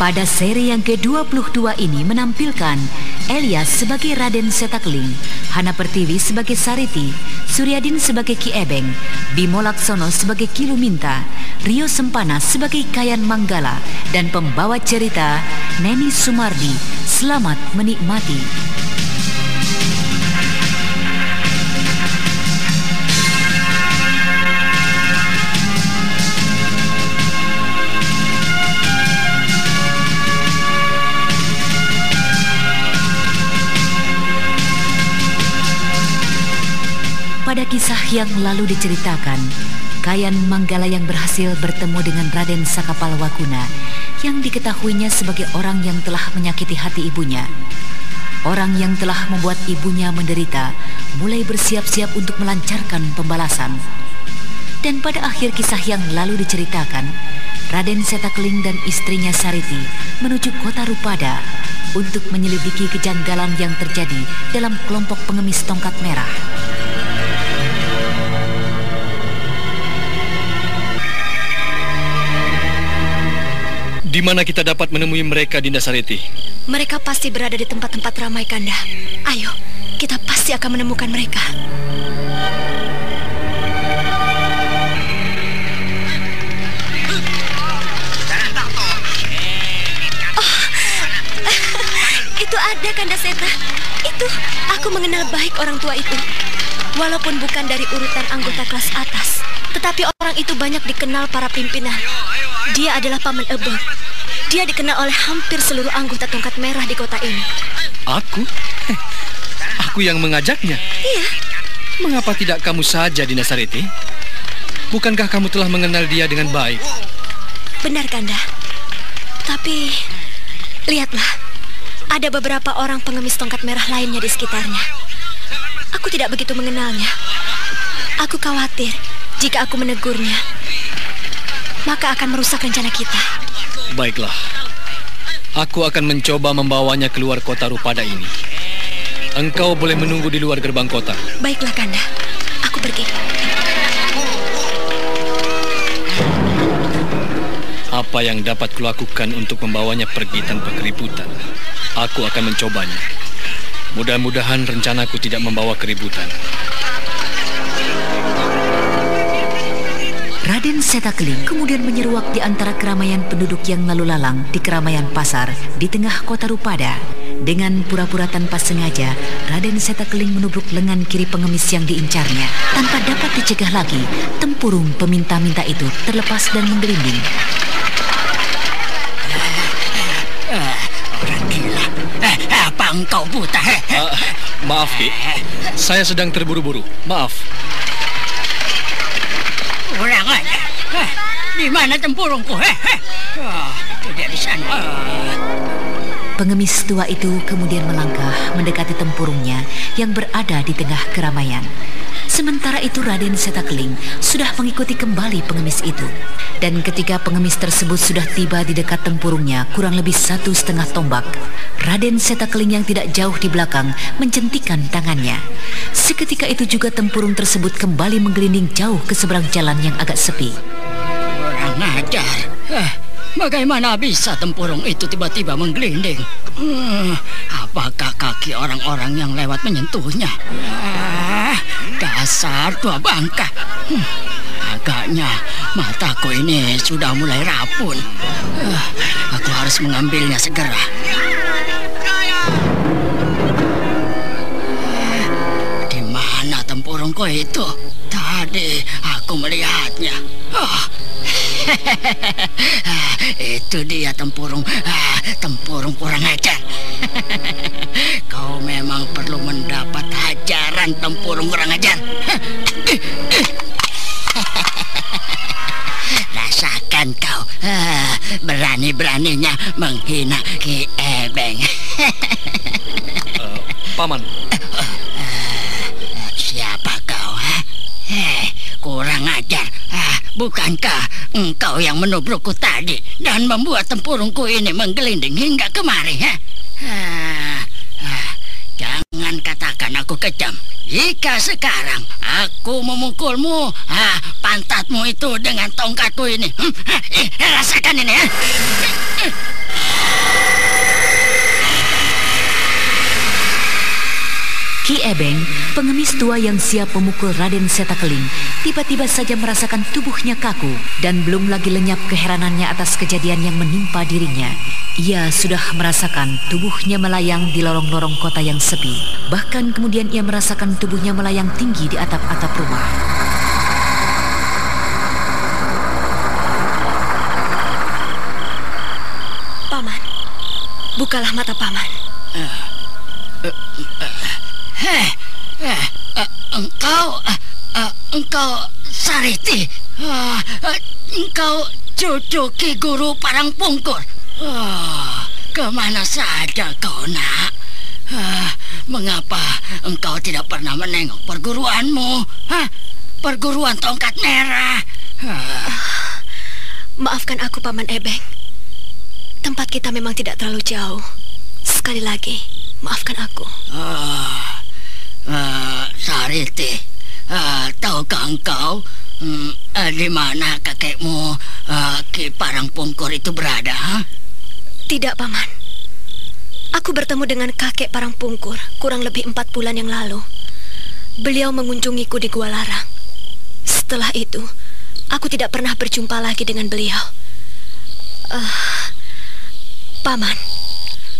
Pada seri yang ke-22 ini menampilkan Elias sebagai Raden Setakling, Hana Pertiwi sebagai Sariti, Suryadin sebagai Ki Ebeng, Bimo Laksono sebagai Ki Luminta, Rio Sempana sebagai Kayan Manggala, dan pembawa cerita Neni Sumardi. Selamat menikmati. Pada kisah yang lalu diceritakan, Kayan Manggala yang berhasil bertemu dengan Raden Sakapal Wakuna yang diketahuinya sebagai orang yang telah menyakiti hati ibunya. Orang yang telah membuat ibunya menderita mulai bersiap-siap untuk melancarkan pembalasan. Dan pada akhir kisah yang lalu diceritakan, Raden Setakling dan istrinya Sariti menuju kota Rupada untuk menyelidiki kejanggalan yang terjadi dalam kelompok pengemis tongkat merah. Di mana kita dapat menemui mereka, Dinda Sariti? Mereka pasti berada di tempat-tempat ramai, Kanda. Ayo, kita pasti akan menemukan mereka. Oh, itu ada, Kanda Seta. Itu, aku mengenal baik orang tua itu. Walaupun bukan dari urutan anggota kelas atas, tetapi orang itu banyak dikenal para pimpinan. Dia adalah Paman Ebor. Dia dikenal oleh hampir seluruh anggota tongkat merah di kota ini. Aku? Aku yang mengajaknya? Iya. Mengapa tidak kamu saja, Dina Sariti? Bukankah kamu telah mengenal dia dengan baik? Benar, Kanda. Tapi, lihatlah. Ada beberapa orang pengemis tongkat merah lainnya di sekitarnya. Aku tidak begitu mengenalnya. Aku khawatir jika aku menegurnya, maka akan merusak rencana kita. Baiklah. Aku akan mencoba membawanya keluar kota Rupada ini. Engkau boleh menunggu di luar gerbang kota. Baiklah, Kanda. Aku pergi. Apa yang dapat kulakukan untuk membawanya pergi tanpa keributan? Aku akan mencobanya. Mudah-mudahan rencanaku tidak membawa keributan. Raden Setakling kemudian menyeruak di antara keramaian penduduk yang lalu lalang di keramaian pasar di tengah kota Rupada. Dengan pura-pura tanpa sengaja, Raden Setakling menubruk lengan kiri pengemis yang diincarnya. Tanpa dapat dicegah lagi, tempurung peminta-minta itu terlepas dan menggelinding. Orang gila. Eh, apa engkau buta? Eh, maaf, Ki. Saya sedang terburu-buru. Maaf. Orang aja. Eh, di mana tempurungku? Eh, eh. Oh, itu dia di. Pengemis tua itu kemudian melangkah mendekati tempurungnya yang berada di tengah keramaian. Sementara itu Raden Setakling sudah mengikuti kembali pengemis itu. Dan ketika pengemis tersebut sudah tiba di dekat tempurungnya kurang lebih satu setengah tombak, Raden Setakling yang tidak jauh di belakang mencentikan tangannya. Seketika itu juga tempurung tersebut kembali menggelinding jauh ke seberang jalan yang agak sepi. Orang ajar. Eh, bagaimana bisa tempurung itu tiba-tiba menggelinding? Hmm, apakah kaki orang-orang yang lewat menyentuhnya? Ah, dasar tua bangka. Hmm, agaknya mataku ini sudah mulai rapun. Uh, aku harus mengambilnya segera. Di mana tempurungku itu? Tadi aku melihatnya. Oh, Itu dia tempurung, ah, tempurung kurang ajar. Kau memang perlu mendapat hajaran tempurung kurang ajar. Rasakan kau ah, berani-beraninya menghina Ki Ebeng. uh, paman. Siapa kau? Ha? Eh, kurang ajar. Ah, bukankah engkau yang menubrukku tadi dan membuat tempurungku ini menggelinding hingga kemari? Ha? Ah, jangan katakan aku kejam. Jika sekarang aku memukulmu, ah, pantatmu itu dengan tongkatku ini. Hmm, ah, eh, rasakan ini ya. Ki Ebeng, pengemis tua yang siap memukul Raden Setakeling, tiba-tiba saja merasakan tubuhnya kaku dan belum lagi lenyap keheranannya atas kejadian yang menimpa dirinya. Ia sudah merasakan tubuhnya melayang di lorong-lorong kota yang sepi. Bahkan kemudian ia merasakan tubuhnya melayang tinggi di atap-atap rumah. Paman, bukalah mata paman. Heh, eh, eh, engkau, eh, eh, engkau Sariti, Ah, eh, engkau cucu Ki Guru Parang Pungkur. Ah, ke mana saja kau nak? Ah, mengapa engkau tidak pernah menengok perguruanmu? Hah? Perguruan tongkat merah. Ah, Maafkan aku, Paman Ebeng. Tempat kita memang tidak terlalu jauh. Sekali lagi, maafkan aku. ah, ah, Sariti, ah, tahukah engkau hmm, ah, di mana kakekmu ah, Ki Parang Pungkur itu berada? ha? Tidak, Paman. Aku bertemu dengan kakek Parang Pungkur kurang lebih empat bulan yang lalu. Beliau mengunjungiku di Gua Larang. Setelah itu, aku tidak pernah berjumpa lagi dengan beliau. Ah, Paman,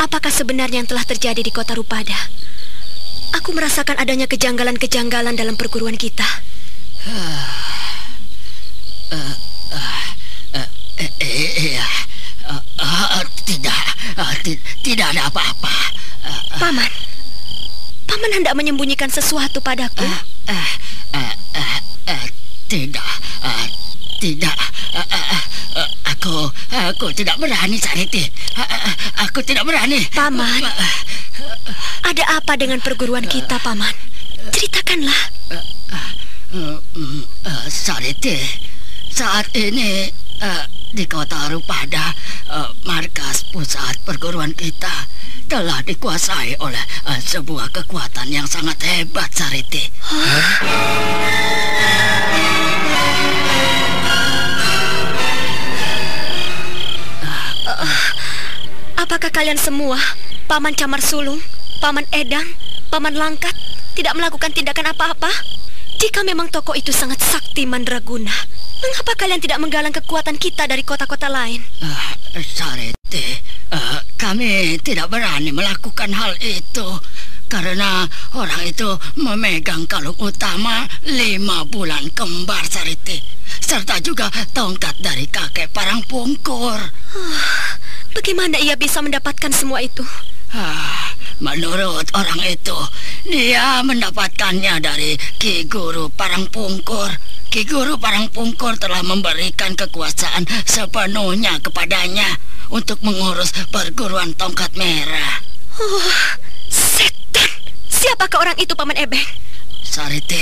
apakah sebenarnya yang telah terjadi di kota Rupada? Aku merasakan adanya kejanggalan-kejanggalan dalam perguruan kita. Eh, eh, eh, tidak, ti- tidak ada apa-apa. Paman, Paman hendak menyembunyikan sesuatu padaku. ah, ah, ah, tidak, tidak. Aku, aku tidak berani, Sariti. Aku tidak berani. Paman. Ada apa dengan perguruan kita, Paman? Ceritakanlah. Sariti, saat ini uh, di kota Rupada, uh, markas pusat perguruan kita telah dikuasai oleh uh, sebuah kekuatan yang sangat hebat, Sariti. Apakah kalian semua, Paman Camar Sulung, Paman Edang, Paman Langkat, tidak melakukan tindakan apa-apa? Jika memang toko itu sangat sakti mandraguna, mengapa kalian tidak menggalang kekuatan kita dari kota-kota lain? Uh, Sariti, uh, kami tidak berani melakukan hal itu karena orang itu memegang kalung utama lima bulan kembar, Sariti, serta juga tongkat dari kakek Parang Pungkur. Bagaimana ia bisa mendapatkan semua itu? Ah, menurut orang itu, dia mendapatkannya dari Ki Guru Parangpungkur. Ki Guru Parangpungkur telah memberikan kekuasaan sepenuhnya kepadanya untuk mengurus perguruan tongkat merah. Oh, setan! Siapakah orang itu, Paman Ebeng? Sariti,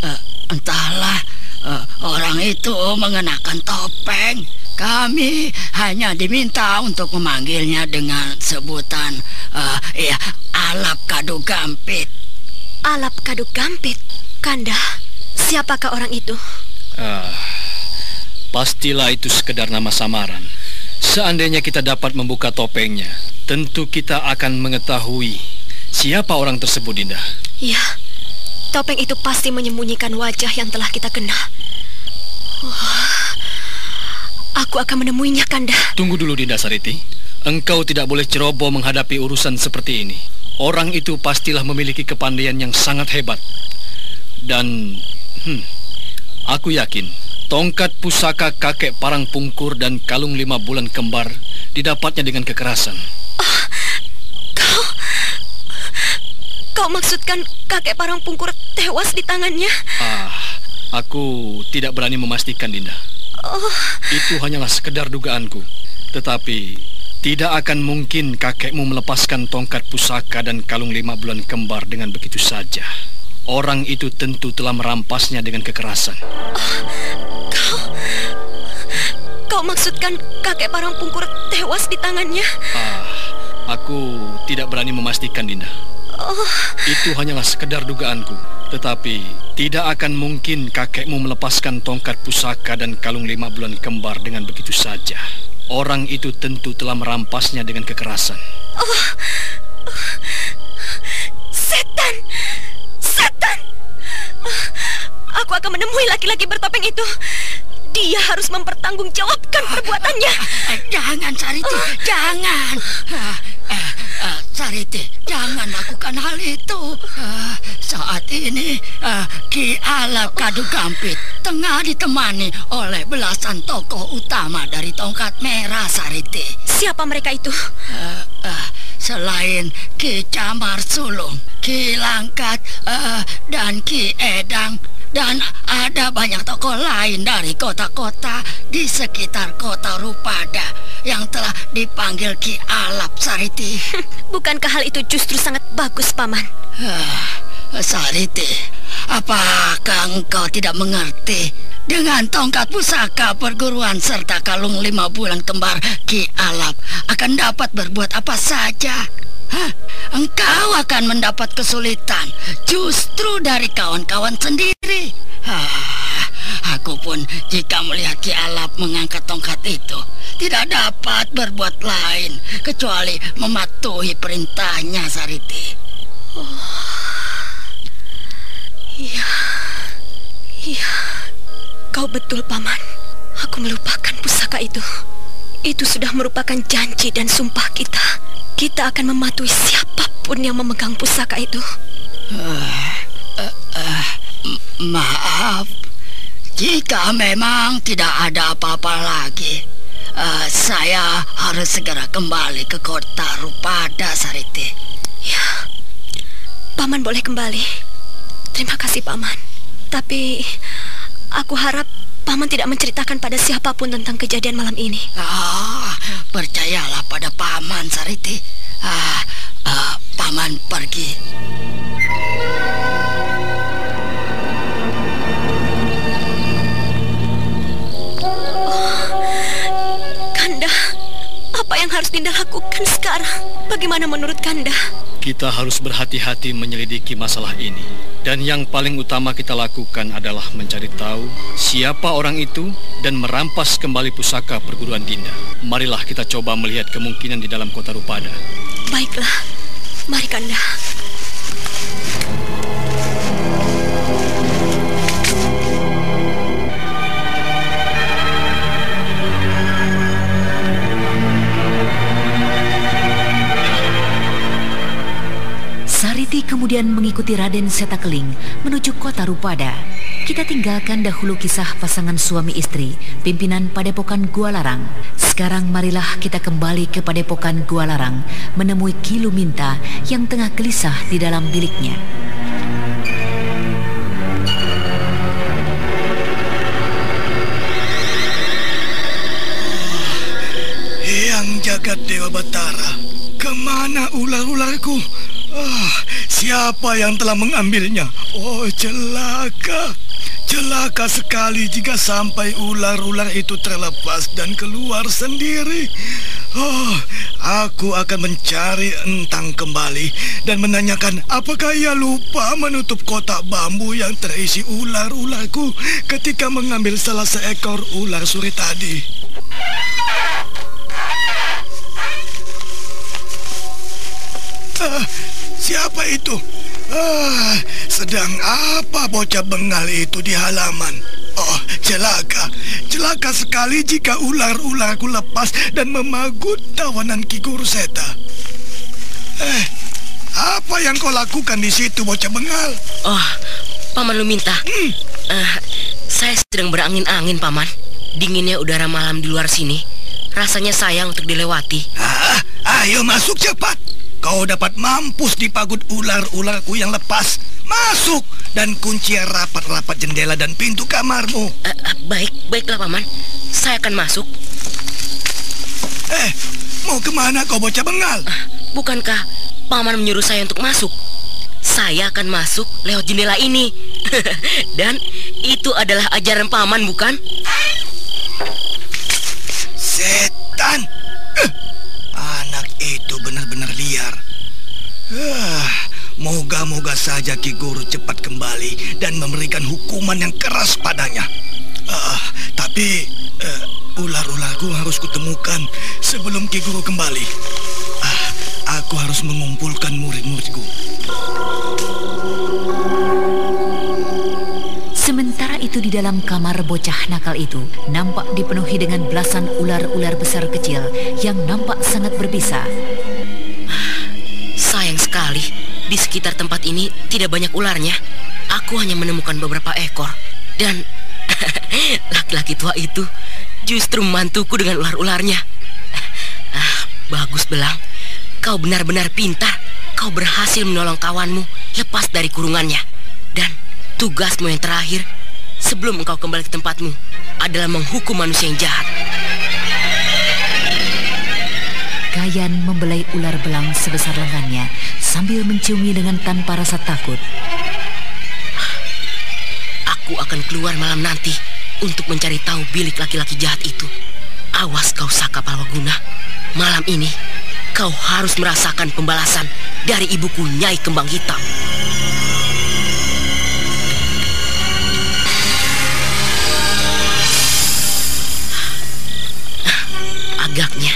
eh, entahlah, eh, orang itu mengenakan topeng. Kami hanya diminta untuk memanggilnya dengan sebutan eh, ya, Alap Kadu Gampit. Alap Kaduk Gampit. Kanda, siapakah orang itu? Ah, pastilah itu sekedar nama samaran. Seandainya kita dapat membuka topengnya, tentu kita akan mengetahui siapa orang tersebut, Dinda. Iya, topeng itu pasti menyembunyikan wajah yang telah kita kenal. Oh, aku akan menemuinya, Kanda. Tunggu dulu, Dinda Sariti. Engkau tidak boleh ceroboh menghadapi urusan seperti ini. Orang itu pastilah memiliki kepandaian yang sangat hebat. Dan, hmm, aku yakin Tongkat pusaka kakek parang pungkur dan kalung lima bulan kembar didapatnya dengan kekerasan. Oh, kau... Kau maksudkan kakek parang pungkur tewas di tangannya? Ah, aku tidak berani memastikan, Dinda. Oh. Itu hanyalah sekedar dugaanku. Tetapi tidak akan mungkin kakekmu melepaskan tongkat pusaka dan kalung lima bulan kembar dengan begitu saja. Orang itu tentu telah merampasnya dengan kekerasan. Oh, Kau maksudkan kakek parang pungkur tewas di tangannya? Ah, aku tidak berani memastikan, Dinda. Oh. Itu hanyalah sekedar dugaanku. Tetapi tidak akan mungkin kakekmu melepaskan tongkat pusaka dan kalung lima bulan kembar dengan begitu saja. Orang itu tentu telah merampasnya dengan kekerasan. Oh. Setan! Setan! Aku akan menemui laki-laki bertopeng itu. Dia harus mempertanggungjawabkan perbuatannya. Jangan, Sariti, uh. jangan. Uh, uh, uh, Sariti, jangan lakukan hal itu. Uh, saat ini, uh, Ki Alap Kadu Gampit tengah ditemani oleh belasan tokoh utama dari tongkat merah, Sariti. Siapa mereka itu? Uh, uh, selain Ki Camar Sulung, Ki Langkat, uh, dan Ki Edang, dan ada banyak tokoh lain dari kota-kota di sekitar kota Rupada yang telah dipanggil Ki Alap Sariti. Bukankah hal itu justru sangat bagus, Paman? Sariti, apakah engkau tidak mengerti dengan tongkat pusaka perguruan serta kalung lima bulan kembar Ki Alap akan dapat berbuat apa saja? Hah? Engkau akan mendapat kesulitan justru dari kawan-kawan sendiri. Hah, aku pun jika melihat Ki Alap mengangkat tongkat itu, tidak dapat berbuat lain kecuali mematuhi perintahnya, Sariti. Oh, iya, iya, kau betul, Paman. Aku melupakan pusaka itu. Itu sudah merupakan janji dan sumpah kita. Kita akan mematuhi siapa pun yang memegang pusaka itu. Uh, uh, uh, maaf, jika memang tidak ada apa-apa lagi, uh, saya harus segera kembali ke kota Rupada, Sariti. Ya, Paman boleh kembali. Terima kasih, Paman. Tapi aku harap Paman tidak menceritakan pada siapa pun tentang kejadian malam ini. Ah, percayalah pada Paman, Sariti. Ah, Kita harus berhati-hati menyelidiki masalah ini. Dan yang paling utama kita lakukan adalah mencari tahu siapa orang itu dan merampas kembali pusaka perguruan Dinda. Marilah kita coba melihat kemungkinan di dalam kota Rupada. Baiklah, mari Kanda. Mengikuti Raden Setakeling menuju kota Rupada. Kita tinggalkan dahulu kisah pasangan suami istri, pimpinan Padepokan Gua Larang. Sekarang marilah kita kembali ke Padepokan Gua Larang, menemui Kilu Minta yang tengah gelisah di dalam biliknya. Yang jagat Dewa Batara, ke mana ular-ularku? Ah, Siapa yang telah mengambilnya? Oh, celaka. Celaka sekali jika sampai ular-ular itu terlepas dan keluar sendiri. Oh, aku akan mencari entang kembali dan menanyakan apakah ia lupa menutup kotak bambu yang terisi ular-ularku ketika mengambil salah seekor ular suri tadi. Ah, itu? Ah, sedang apa bocah bengal itu di halaman? Oh, celaka. Celaka sekali jika ular-ularku lepas dan memagut tawanan Ki Guru Seta. Eh, apa yang kau lakukan di situ, bocah bengal? Oh, Paman lu minta. Hmm. Uh, saya sedang berangin-angin, Paman. Dinginnya udara malam di luar sini. Rasanya sayang untuk dilewati. Ah, ayo masuk cepat. Kau dapat mampus di pagut ular-ularku yang lepas. Masuk dan kunci rapat-rapat jendela dan pintu kamarmu. Uh, uh, baik, baiklah, Paman. Saya akan masuk. Eh, mau ke mana kau bocah bengal? Uh, bukankah Paman menyuruh saya untuk masuk? Saya akan masuk lewat jendela ini. Dan itu adalah ajaran paman, bukan? Setan! Uh, anak itu benar-benar Moga-moga saja Ki Guru cepat kembali dan memberikan hukuman yang keras padanya. Uh, tapi uh, ular-ularku harus kutemukan sebelum Ki Guru kembali. Uh, aku harus mengumpulkan murid-muridku. Sementara itu di dalam kamar bocah nakal itu nampak dipenuhi dengan belasan ular-ular besar kecil yang nampak sangat berbisa. Sekali, di sekitar tempat ini tidak banyak ularnya. Aku hanya menemukan beberapa ekor. Dan laki-laki tua itu justru membantuku dengan ular-ularnya. Ah, bagus Belang. Kau benar-benar pintar. Kau berhasil menolong kawanmu lepas dari kurungannya. Dan tugasmu yang terakhir sebelum engkau kembali ke tempatmu adalah menghukum manusia yang jahat. Kayan membelai ular belang sebesar lengannya sambil menciumi dengan tanpa rasa takut. Aku akan keluar malam nanti untuk mencari tahu bilik laki-laki jahat itu. Awas kau Saka Palwaguna. Malam ini kau harus merasakan pembalasan dari ibuku Nyai Kembang Hitam. Agaknya,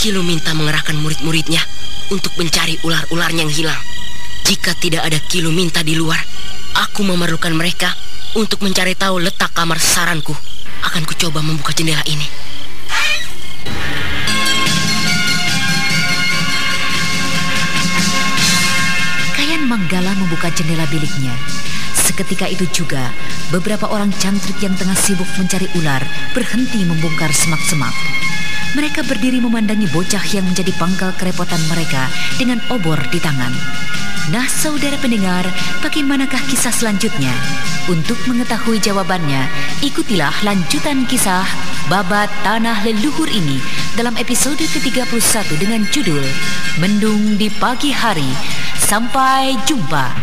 Kilo minta mengerahkan murid-muridnya untuk mencari ular-ularnya yang hilang. Jika tidak ada Kilo minta di luar, aku memerlukan mereka untuk mencari tahu letak kamar saranku. Akan kucoba membuka jendela ini. Kayan Manggala membuka jendela biliknya. Seketika itu juga, beberapa orang cantrik yang tengah sibuk mencari ular berhenti membongkar semak-semak. Mereka berdiri memandangi bocah yang menjadi pangkal kerepotan mereka dengan obor di tangan. Nah, saudara pendengar, bagaimanakah kisah selanjutnya? Untuk mengetahui jawabannya, ikutilah lanjutan kisah Babat Tanah Leluhur ini dalam episode ke-31 dengan judul Mendung di Pagi Hari. Sampai jumpa.